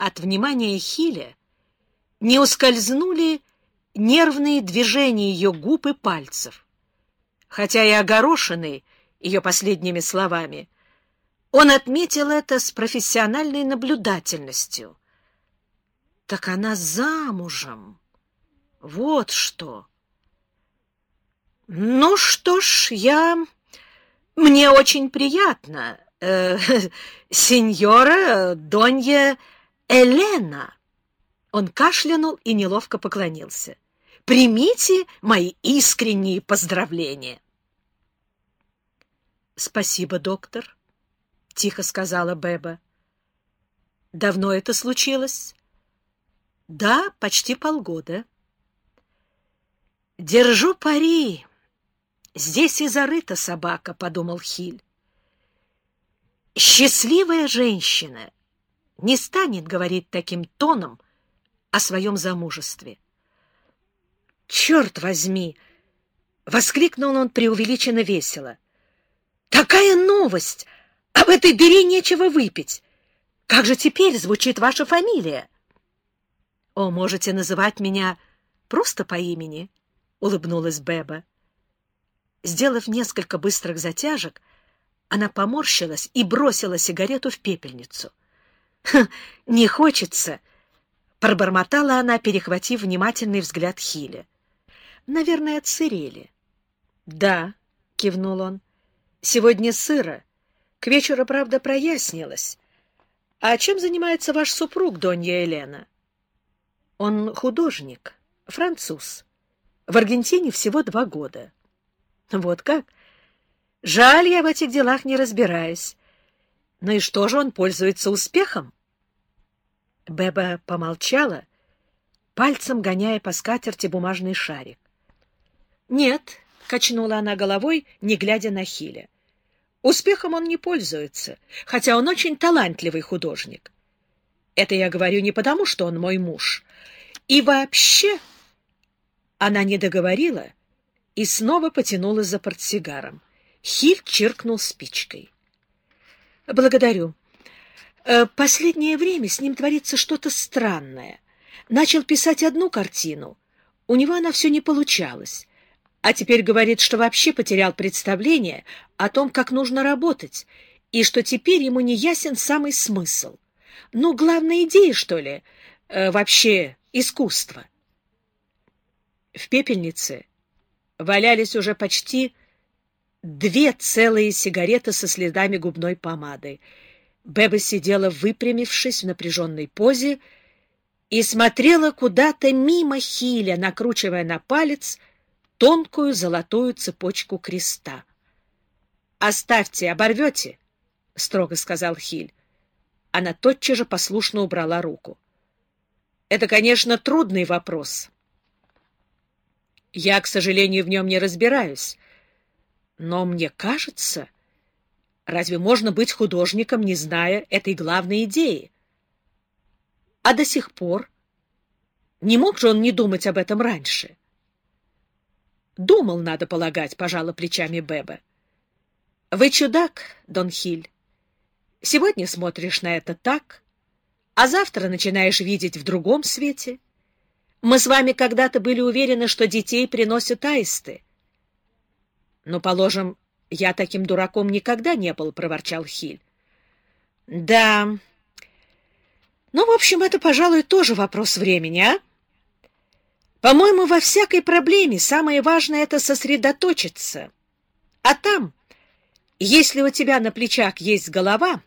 от внимания Хиля не ускользнули нервные движения ее губ и пальцев. Хотя и огорошенный ее последними словами, он отметил это с профессиональной наблюдательностью. Так она замужем. Вот что. Ну что ж, я... Мне очень приятно. Э, сеньора Донья Элена. Он кашлянул и неловко поклонился. Примите мои искренние поздравления. Спасибо, доктор, тихо сказала Беба. Давно это случилось? Да, почти полгода. Держу пари. Здесь и зарыта собака, подумал Хиль. Счастливая женщина не станет говорить таким тоном о своем замужестве. «Черт возьми!» — воскликнул он преувеличенно весело. «Такая новость! Об этой дыре нечего выпить! Как же теперь звучит ваша фамилия?» «О, можете называть меня просто по имени», — улыбнулась Беба. Сделав несколько быстрых затяжек, она поморщилась и бросила сигарету в пепельницу. «Не хочется!» — пробормотала она, перехватив внимательный взгляд Хиля. «Наверное, отсырели». «Да», — кивнул он, — «сегодня сыро. К вечеру, правда, прояснилось. А чем занимается ваш супруг, Донья Елена?» «Он художник, француз. В Аргентине всего два года». «Вот как? Жаль, я в этих делах не разбираюсь. Ну и что же он пользуется успехом? Беба помолчала, пальцем гоняя по скатерти бумажный шарик. «Нет», — качнула она головой, не глядя на Хиля. «Успехом он не пользуется, хотя он очень талантливый художник. Это я говорю не потому, что он мой муж. И вообще...» Она не договорила и снова потянулась за портсигаром. Хиль чиркнул спичкой. Благодарю. Э, последнее время с ним творится что-то странное. Начал писать одну картину. У него она все не получалась. А теперь говорит, что вообще потерял представление о том, как нужно работать, и что теперь ему не ясен самый смысл. Ну, главная идея, что ли, э, вообще искусство. В пепельнице валялись уже почти две целые сигареты со следами губной помады. Беба сидела, выпрямившись в напряженной позе, и смотрела куда-то мимо Хиля, накручивая на палец тонкую золотую цепочку креста. — Оставьте, оборвете, — строго сказал Хиль. Она тотчас же послушно убрала руку. — Это, конечно, трудный вопрос. Я, к сожалению, в нем не разбираюсь. Но мне кажется, разве можно быть художником, не зная этой главной идеи? А до сих пор не мог же он не думать об этом раньше? Думал, надо полагать, пожала плечами Беба. Вы чудак, Дон Хиль. Сегодня смотришь на это так, а завтра начинаешь видеть в другом свете. Мы с вами когда-то были уверены, что детей приносят аисты. Ну, положим, я таким дураком никогда не был, — проворчал Хиль. — Да. Ну, в общем, это, пожалуй, тоже вопрос времени, а? По-моему, во всякой проблеме самое важное — это сосредоточиться. А там, если у тебя на плечах есть голова,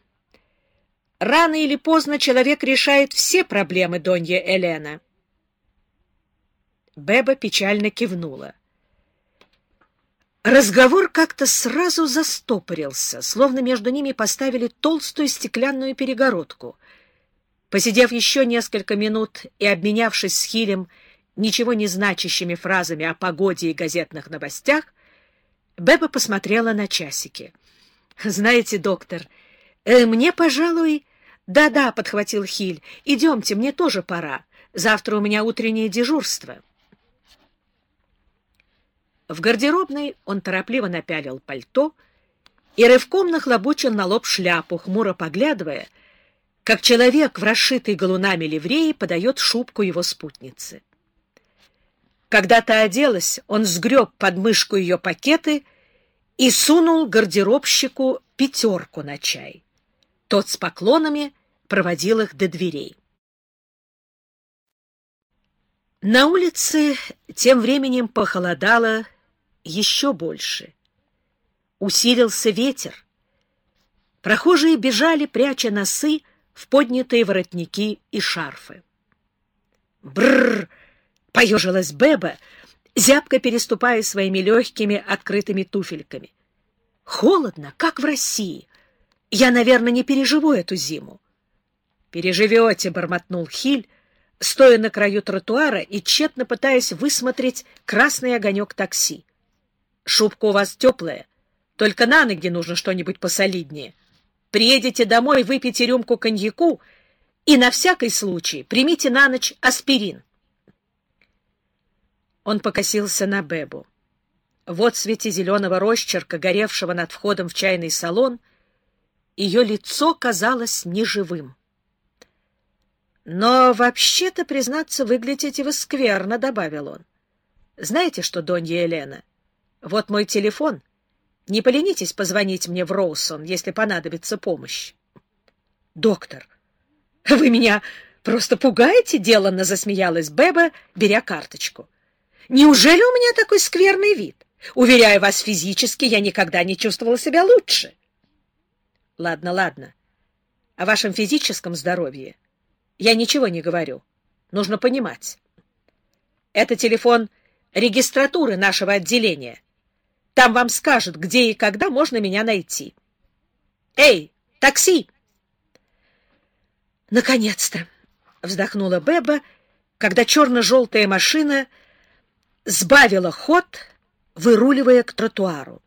рано или поздно человек решает все проблемы, Донья Элена. Беба печально кивнула. — Разговор как-то сразу застопорился, словно между ними поставили толстую стеклянную перегородку. Посидев еще несколько минут и обменявшись с Хилем ничего не значащими фразами о погоде и газетных новостях, Беба посмотрела на часики. — Знаете, доктор, э, мне, пожалуй... Да — подхватил Хиль, — идемте, мне тоже пора. Завтра у меня утреннее дежурство. — в гардеробной он торопливо напялил пальто и рывком нахлобучил на лоб шляпу, хмуро поглядывая, как человек в расшитой галунами ливреи подает шубку его спутницы. Когда та оделась, он сгреб под мышку ее пакеты и сунул гардеробщику пятерку на чай. Тот с поклонами проводил их до дверей. На улице тем временем похолодало еще больше. Усилился ветер. Прохожие бежали, пряча носы в поднятые воротники и шарфы. Бррр! поежилась Беба, зябко переступая своими легкими открытыми туфельками. Холодно, как в России. Я, наверное, не переживу эту зиму. Переживете, бормотнул Хиль, стоя на краю тротуара и тщетно пытаясь высмотреть красный огонек такси. Шубка у вас теплая, только на ноги нужно что-нибудь посолиднее. Приедете домой, выпейте рюмку коньяку и на всякий случай примите на ночь аспирин. Он покосился на Бебу. В свете зеленого росчерка, горевшего над входом в чайный салон, ее лицо казалось неживым. Но вообще-то, признаться, выглядите вы скверно, — добавил он. Знаете что, Донья Елена, вот мой телефон. Не поленитесь позвонить мне в Роусон, если понадобится помощь. Доктор, вы меня просто пугаете, — деланно засмеялась Беба, беря карточку. Неужели у меня такой скверный вид? Уверяю вас, физически я никогда не чувствовала себя лучше. Ладно, ладно. О вашем физическом здоровье я ничего не говорю. Нужно понимать. Это телефон регистратуры нашего отделения. Там вам скажут, где и когда можно меня найти. Эй, такси! Наконец-то! Вздохнула Беба, когда черно-желтая машина сбавила ход, выруливая к тротуару.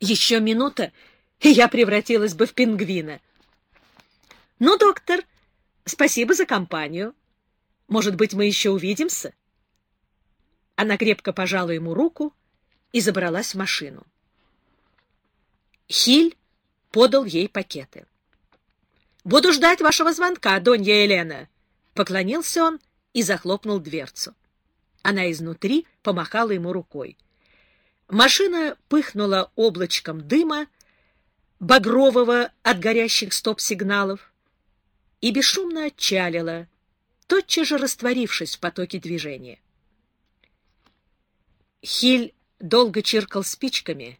Еще минута, и я превратилась бы в пингвина. Ну, доктор, спасибо за компанию. Может быть, мы еще увидимся? Она крепко пожала ему руку и забралась в машину. Хиль подал ей пакеты. — Буду ждать вашего звонка, Донья Елена. Поклонился он и захлопнул дверцу. Она изнутри помахала ему рукой. Машина пыхнула облачком дыма, багрового от горящих стоп-сигналов, и бесшумно отчалила, тотчас же растворившись в потоке движения. Хиль долго чиркал спичками,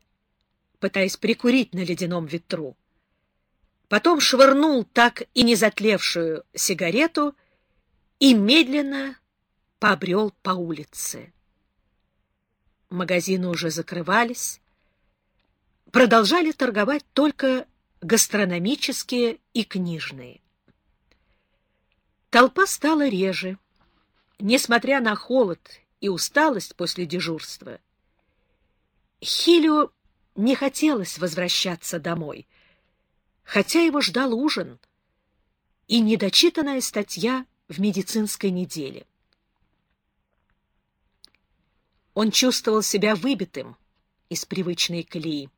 пытаясь прикурить на ледяном ветру. Потом швырнул так и не затлевшую сигарету и медленно побрел по улице. Магазины уже закрывались, продолжали торговать только гастрономические и книжные. Толпа стала реже. Несмотря на холод и усталость после дежурства, Хилю не хотелось возвращаться домой, хотя его ждал ужин и недочитанная статья в медицинской неделе. Он чувствовал себя выбитым из привычной колеи,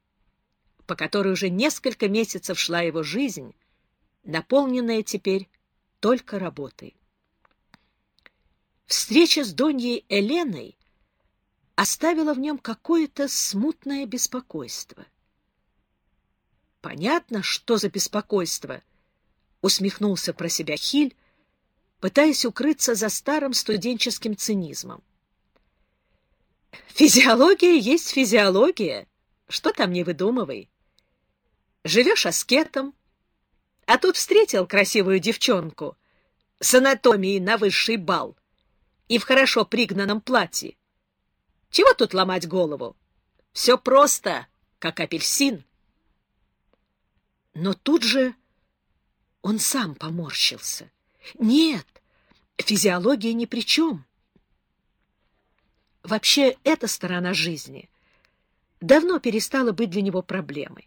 по которой уже несколько месяцев шла его жизнь, наполненная теперь только работой. Встреча с Доньей Эленой оставила в нем какое-то смутное беспокойство. Понятно, что за беспокойство, усмехнулся про себя Хиль, пытаясь укрыться за старым студенческим цинизмом. Физиология есть физиология, что там не выдумывай. Живешь аскетом, а тут встретил красивую девчонку с анатомией на высший бал и в хорошо пригнанном платье. Чего тут ломать голову? Все просто, как апельсин. Но тут же он сам поморщился. Нет, физиология ни при чем. Вообще, эта сторона жизни давно перестала быть для него проблемой.